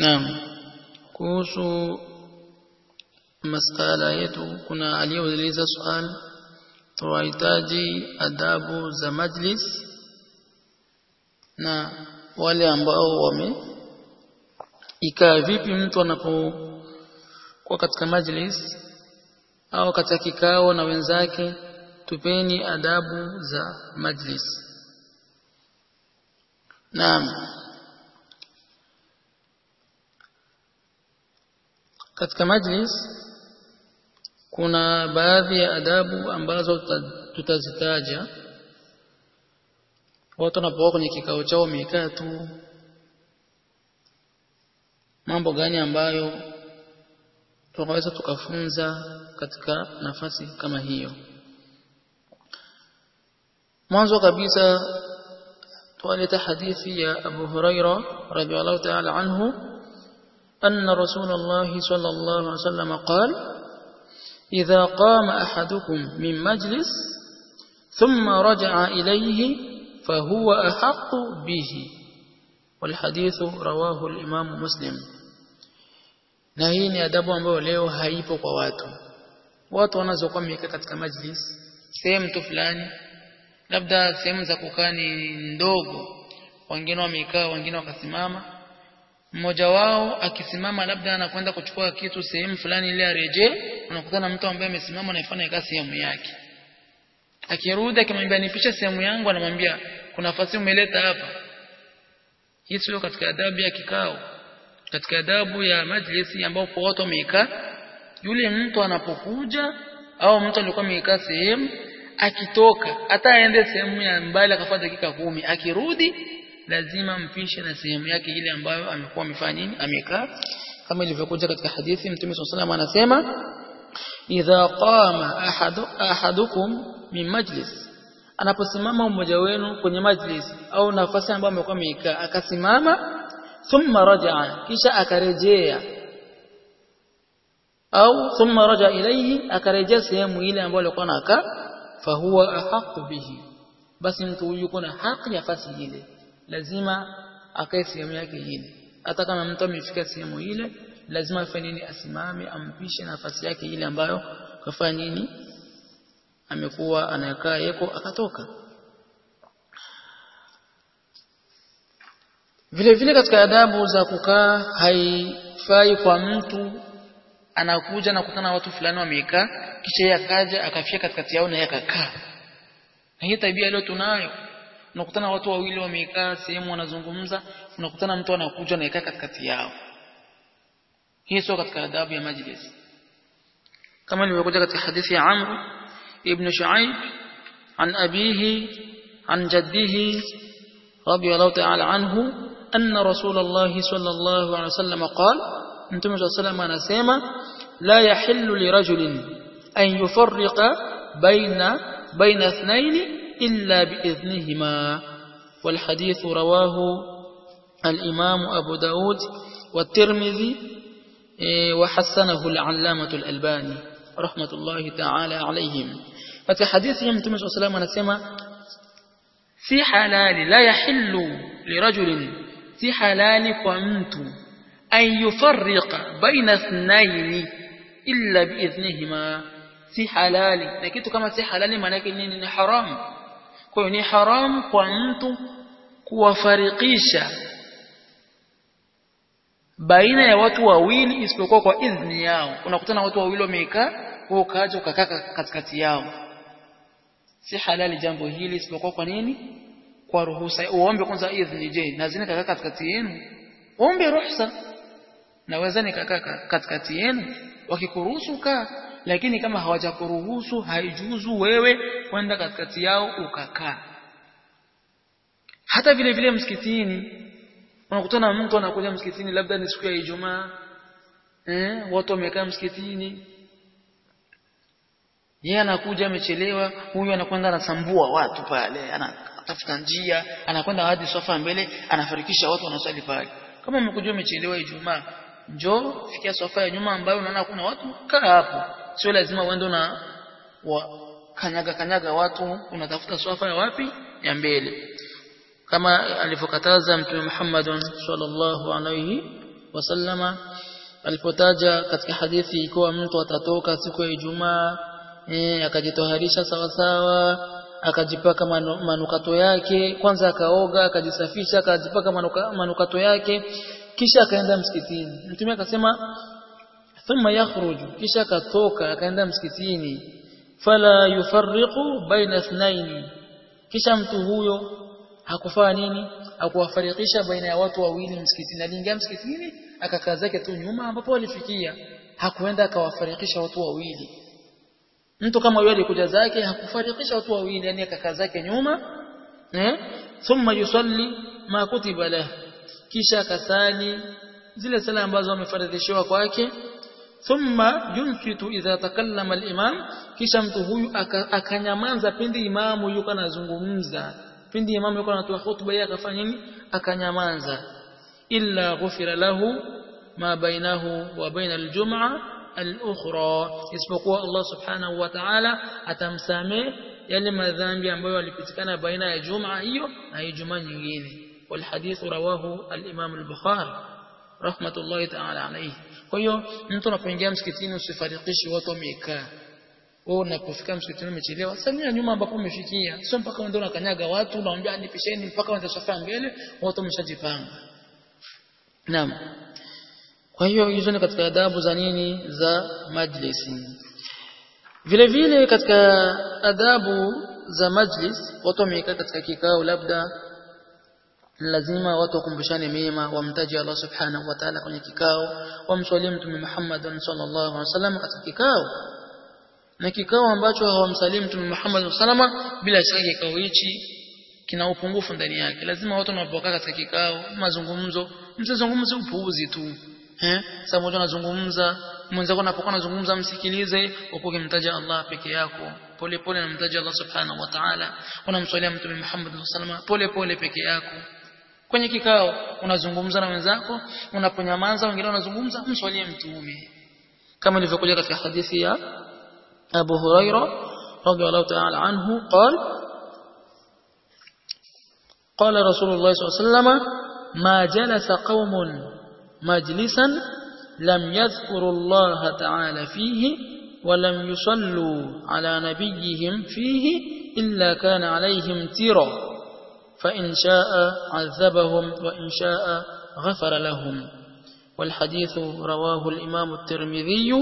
naam. Kuhusu masala yetu kuna aliyeuliza swali tunahitaji adabu za majlis na wale ambao wame ikaa vipi mtu anapokuwa katika majlis au katika kikao na wenzake tupeni adabu za majlis. Naam katika majlis kuna baadhi ya adabu ambazo tutazitaja. Watu wanapokuwa kwenye kikao chao wamekaa tu. Mambo gani ambayo tunaweza tukafunza katika nafasi kama hiyo? Mwanzo kabisa tualeta hadithi ya Abu Huraira radhiallahu ta'ala anhu أن رسول الله صلى الله عليه وسلم قال إذا قام أحدكم من مجلس ثم رجع إليه فهو أحق به. والحديث رواه الإمام مسلم. نهين أدب أمبو ليو هايبو قواتو واتو نزقم يككت كمجلس سيم تفلاني labda sehemu za kukaa ni ndogo wengine wamekaa wengine wakasimama mmoja wao akisimama labda anakwenda kuchukua kitu sehemu fulani ile arejee unakutana mtu ambaye amesimama anaifanya kazi sehemu yake. Akirudi akimwambia nipishe sehemu yangu anamwambia kuna nafasi umeleta hapa. Hii sio katika adabu ya kikao. Katika adabu ya majlisi ambapo watu wamekaa yule mtu anapokuja au mtu alikuwa amekaa sehemu akitoka hata aende sehemu ya mbali akafanya dakika kumi. Akirudi lazima mpishe na sehemu yake ile ambayo amekuwa amefanya nini amekaa. Kama ilivyokuja katika hadithi mtume SAW anasema idha qama ahadu, ahadukum min majlis. Anaposimama mmoja wenu kwenye majlis au nafasi ambayo amekuwa amekaa akasimama thumma rajaa kisha akarejea. Au thumma raja ilayhi akarejea sehemu ile ambayo alikuwa anakaa. Fahuwa ahaqu bihi. Basi mtu yuko na haki ya nafasi ile lazima akae sehemu yake ile hata kama mtu amefika sehemu ile lazima afanye nini? Asimame ampishe nafasi yake ile ambayo kafanya nini? Amekuwa anakaa yeko akatoka. Vile vile katika adabu za kukaa haifai kwa mtu anakuja na kukutana watu fulani wamekaa kisha yeye akaja akafia katikati yao na yeye akakaa. Na hii tabia leo tunayo unakutana watu wawili wamekaa sehemu wanazungumza unakutana mtu anakuja anakaa katikati yao hii sio katika adabu ya majlis kama ilivyokuja katika hadithi ya Amr ibn Shu'aib an abihi an jaddihi radiyallahu ta'ala anhu anna rasulullah sallallahu alayhi wasallam qala mtume sallallahu anasema la yahillu lirajulin an yufarriqa baina baina ithnaini إلا بإذنهما والحديث رواه الإمام أبو داود والترمذي إيه، وحسنه العلامة الألباني رحمة الله تعالى عليهم. ففي حديث يمت مش أسلام نسمى في حلال لا يحل لرجل في حلال فأنت أن يفرق بين اثنين إلا بإذنهما. في حلال لكنت كما في حلال ما لكن حرام. Kwa hiyo ni haramu kwa mtu kuwafarikisha baina ya watu wawili isipokuwa kwa idhni yao. Unakutana watu wawili wamekaa wewe ukaja ukakaa katikati yao. Si halali jambo hili isipokuwa kwa nini? Kwa ruhusa. Uombe kwanza idhni je nazini kakaa katikati yenu? Ombe ruhusa. Naweza nikakaa katikati yenu? Wakikuruhusu kaa lakini kama hawajakuruhusu haijuzu wewe kwenda katikati yao ukakaa. Hata vile vile msikitini unakutana mtu anakuja msikitini labda ni siku ya Ijumaa eh watu wamekaa msikitini. Yeye anakuja amechelewa huyu anakwenda anasambua watu pale anatafuta njia anakwenda hadi sofa mbele anafarikisha watu wanasali pale. Kama umekuja umechelewa Ijumaa njoo fikia sofa ya nyuma ambayo unaona kuna watu kaa hapo sio lazima uende na kanyaga kanyaga watu unatafuta swafa ya wapi? Ya mbele. Kama alivyokataza mtume Muhammad sallallahu alayhi wasallama alipotaja katika hadithi ikiwa mtu atatoka siku ya Ijumaa eh, akajitoharisha sawa sawa akajipaka manu, manukato yake kwanza akaoga akajisafisha akajipaka manuka, manukato yake kisha akaenda msikitini. Mtume akasema thumma yakhruju kisha katoka akaenda msikitini. Fala yufarriqu baina ithnaini kisha mtu huyo hakufanya nini? Hakuwafarikisha baina ya watu wawili msikitini. Aliingia msikitini akakaa zake tu nyuma ambapo alifikia hakuenda akawafarikisha watu wawili. Mtu kama yule alikuja zake hakufarikisha watu wawili yani akakaa zake nyuma eh thumma yusalli ma kutiba lahu kisha akasali zile sala ambazo amefaradhishiwa kwake thumma yunsitu idha takallama al-imam kisha mtu huyu akanyamaza pindi imamu yuko anazungumza pindi imamu yuko anatoa hutuba yake akafanya nini akanyamaza illa ghufira lahu ma bainahu wa baina al-jum'a al-ukhra isipokuwa Allah subhanahu wa ta'ala atamsamee yale madhambi ambayo yalipitikana baina ya juma hiyo na ijumaa nyingine والحديث رواه الإمام البخاري rahmatullahi ta'ala alayhi. Kwa hiyo mtu anapoingia msikitini usifarikishi watu wamekaa. Wewe unapofika msikitini umechelewa. Salimia nyuma ambapo umefikia. Sio mpaka ndio unakanyaga watu unawaambia nipisheni mpaka waende safa mbele watu wameshajipanga. Naam. Kwa hiyo hizo ni katika adabu za nini? Za majlisi vile vile katika adabu za majlis watu wamekaa katika kikao labda lazima watu wakumbushane mema wamtaje Allah subhanahu wa ta'ala kwenye kikao wamswalie mtume Muhammad sallallahu alaihi wasallam katika kikao. Na kikao ambacho hawamsalimu mtume Muhammad sallallahu alaihi wasallam bila shaka kikao hichi kina upungufu ndani yake. Lazima watu wanapokaa katika kikao mazungumzo msizungumze upuuzi tu eh sasa mmoja anazungumza mwenzako anapokuwa anazungumza msikilize huko kimtaja Allah peke yako pole pole namtaja Allah subhanahu wa ta'ala unamswalia mtume Muhammad sallallahu alaihi wasallam pole pole peke yako kwenye kikao unazungumza na wenzako unaponyamaza wengine wanazungumza mswalie mtume kama ilivyokuja katika hadithi ya Abu Huraira radhiyallahu ta'ala anhu قال قال رسول الله صلى الله عليه وسلم ما جلس قوم مجلسا لم يذكروا الله تعالى فيه ولم يصلوا على نبيهم فيه إلا كان عليهم تيرا فإن شاء عذبهم وإن شاء غفر لهم والحديث رواه الإمام الترمذي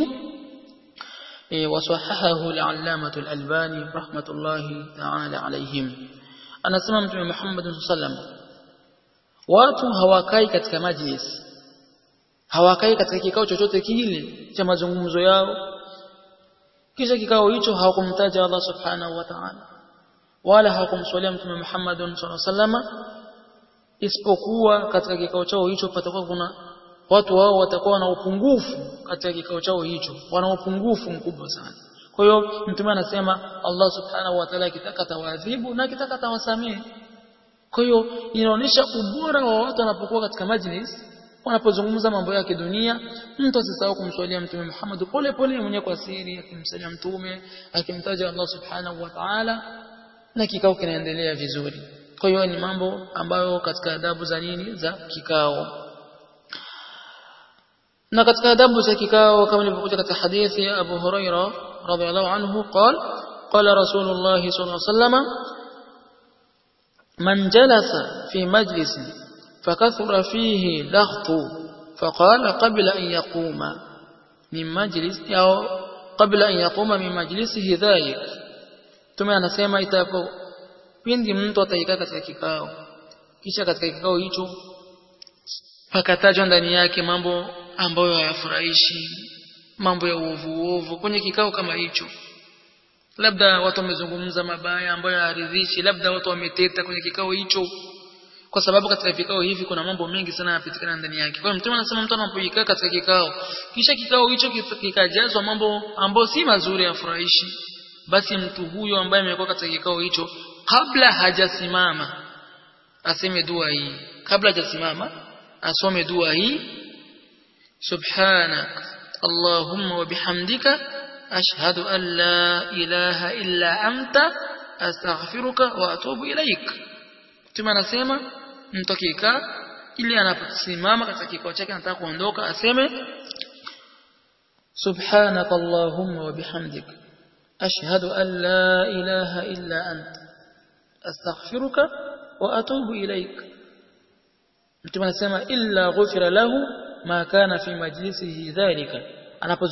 وصححه العلامة الألباني رحمة الله تعالى عليهم صلى الله عليه وسلم watu hawakai katika majlis hawakai katika kikao chochote kile cha mazungumzo yao kisha kikao hicho hawakumtaja Allah subhanahu wa ta'ala wala hawakumswalia mtume Muhammad sallallahu alaihi wasallam isipokuwa katika kikao chao hicho patakuwa kuna watu wao watakuwa na upungufu katika kikao chao hicho wana upungufu mkubwa sana. Kwa hiyo mtume anasema Allah subhanahu wa ta'ala akitaka tawadhibu na akitaka tawasamehe kwa hiyo inaonyesha ubora wa watu wanapokuwa katika majlis wanapozungumza mambo ya kidunia mtu asisahau kumswalia mtume Muhammad pole pole mwenyewe kwa siri akimsalia mtume akimtaja Allah subhanahu wa ta'ala na kikao kinaendelea vizuri kwa hiyo ni mambo ambayo katika adabu za nini za kikao na katika adabu za kikao kama ilivyokuja katika hadithi ya Abu Huraira radhiallahu anhu قال قال رسول الله صلى الله عليه وسلم من جلس في مجلس فكثر فيه لغط فقال قبل أن يقوم من مجلس أو قبل أن يقوم من tume anasema itapo pindi mtu ataikaa katika kikao. Kisha katika kikao hicho pakatajwa ndani yake mambo ambayo hayafurahishi mambo ya uovu uovu kwenye kikao kama hicho. Labda watu wamezungumza mabaya ambayo hayaridhishi labda watu wameteta kwenye kikao hicho. Kwa sababu katika vikao hivi kuna mambo mengi sana yanapitikana ndani yake. Kwa hiyo mtume anasema mtu anapoikaa katika kikao kisha kikao hicho kikajazwa mambo ambayo si mazuri yafurahishi basi mtu huyo ambaye amekuwa katika kikao hicho kabla hajasimama aseme dua hii. Kabla hajasimama asome dua hii. Subhanak allahumma wa bihamdika ashhadu an la ilaha illa anta astaghfiruka wa atubu ilaik. Mtume anasema mtu akikaa ili anaposimama katika kikao chake anataka kuondoka aseme subhanaka allahumma wa bihamdik أشهد أن لا إله إلا أنت. أستغفرك وأتوب إليك. أنت من إلا غفر له ما كان في مجلسه ذلك. أنا أقول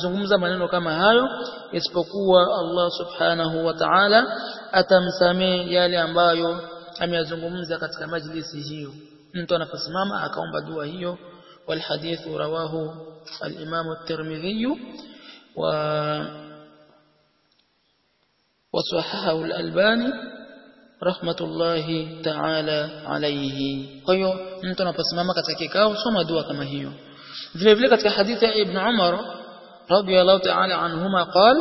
لكم كما هذا يسبقوا الله سبحانه وتعالى. أتمسامي يالي أمبايو. أم يزنقمز كتك مجلسه. أنت أنا فاسمام أكاوم بدوه والحديث رواه الإمام الترمذي. والحديث وصححه الألباني رحمة الله تعالى عليه. قيو نتنا بس ما مكت سوما دوا كما هيو ذي بلغة حديث ابن عمر رضي الله تعالى عنهما قال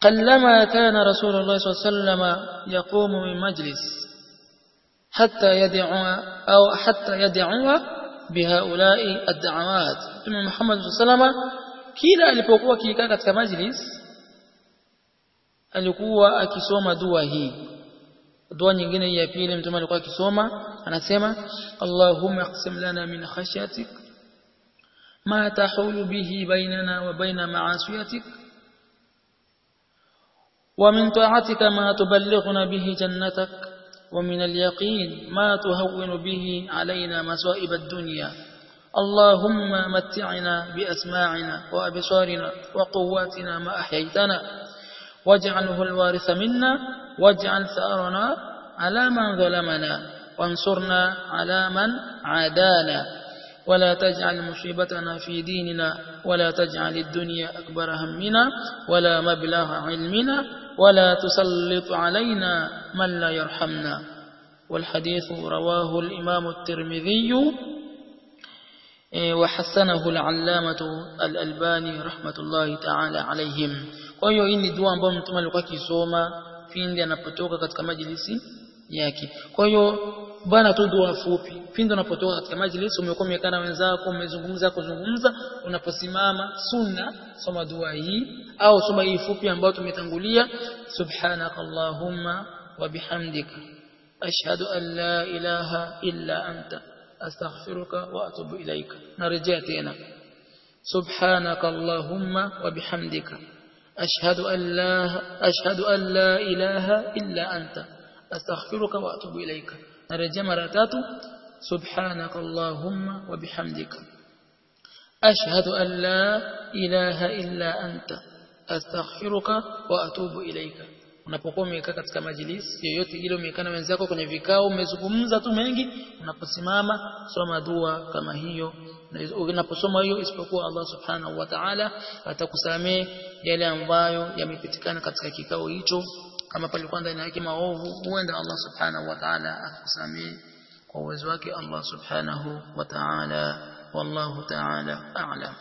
قلما كان رسول الله صلى الله عليه وسلم يقوم من مجلس حتى يدعو أو حتى يدعو بهؤلاء الدعوات ثم محمد صلى الله عليه وسلم kila alipokuwa kikaa katika majlis alikuwa akisoma dua hii dua nyingine ya pili mtume alikuwa akisoma anasema Allahumma aqsim lana min khashyatik ma tahulu bihi bainana wa baina ma'asiyatik ومن طاعتك ما تبلغنا به جنتك ومن اليقين ما تهون به علينا مصائب الدنيا اللهم متعنا بأسماعنا وأبصارنا وقواتنا ما أحييتنا. واجعله الوارث منا واجعل ثأرنا على من ظلمنا وانصرنا على من عادانا. ولا تجعل مصيبتنا في ديننا ولا تجعل الدنيا أكبر همنا ولا مبلغ علمنا ولا تسلط علينا من لا يرحمنا. والحديث رواه الإمام الترمذي وحسنه العلامة الألباني رحمة الله تعالى عليهم kwa hiyo hii ni dua ambayo mtume alikuwa akisoma pindi anapotoka katika majlisi yake kwa hiyo bwana tu dua fupi pindi unapotoka katika majlisi umekuwa umekaa na wenzako umezungumza kuzungumza unaposimama sunna soma dua hii au soma hii fupi ambayo tumetangulia subhanaka allahumma wa bihamdika ashhadu an la ilaha illa anta Atubu ilaika narejea tena subhanaka allahumma wa bihamdika أشهد أن لا أشهد أن لا إله إلا أنت. أستغفرك وأتوب إليك. نرجع مرتات. سبحانك اللهم وبحمدك. أشهد أن لا إله إلا أنت. أستغفرك وأتوب إليك. Unapokuwa umekaa katika majlis yoyote ile umekaa na wenzako kwenye vikao umezungumza tu mengi unaposimama soma dua kama hiyo. Unaposoma hiyo isipokuwa Allah subhanahu wa ta'ala atakusamee yale ambayo yamepitikana katika kikao hicho. Kama palikuwa ndani yake maovu huenda Allah subhanahu wa ta'ala akusamee kwa uwezo wake Allah subhanahu wa ta'ala. Wallahu ta'ala a'lam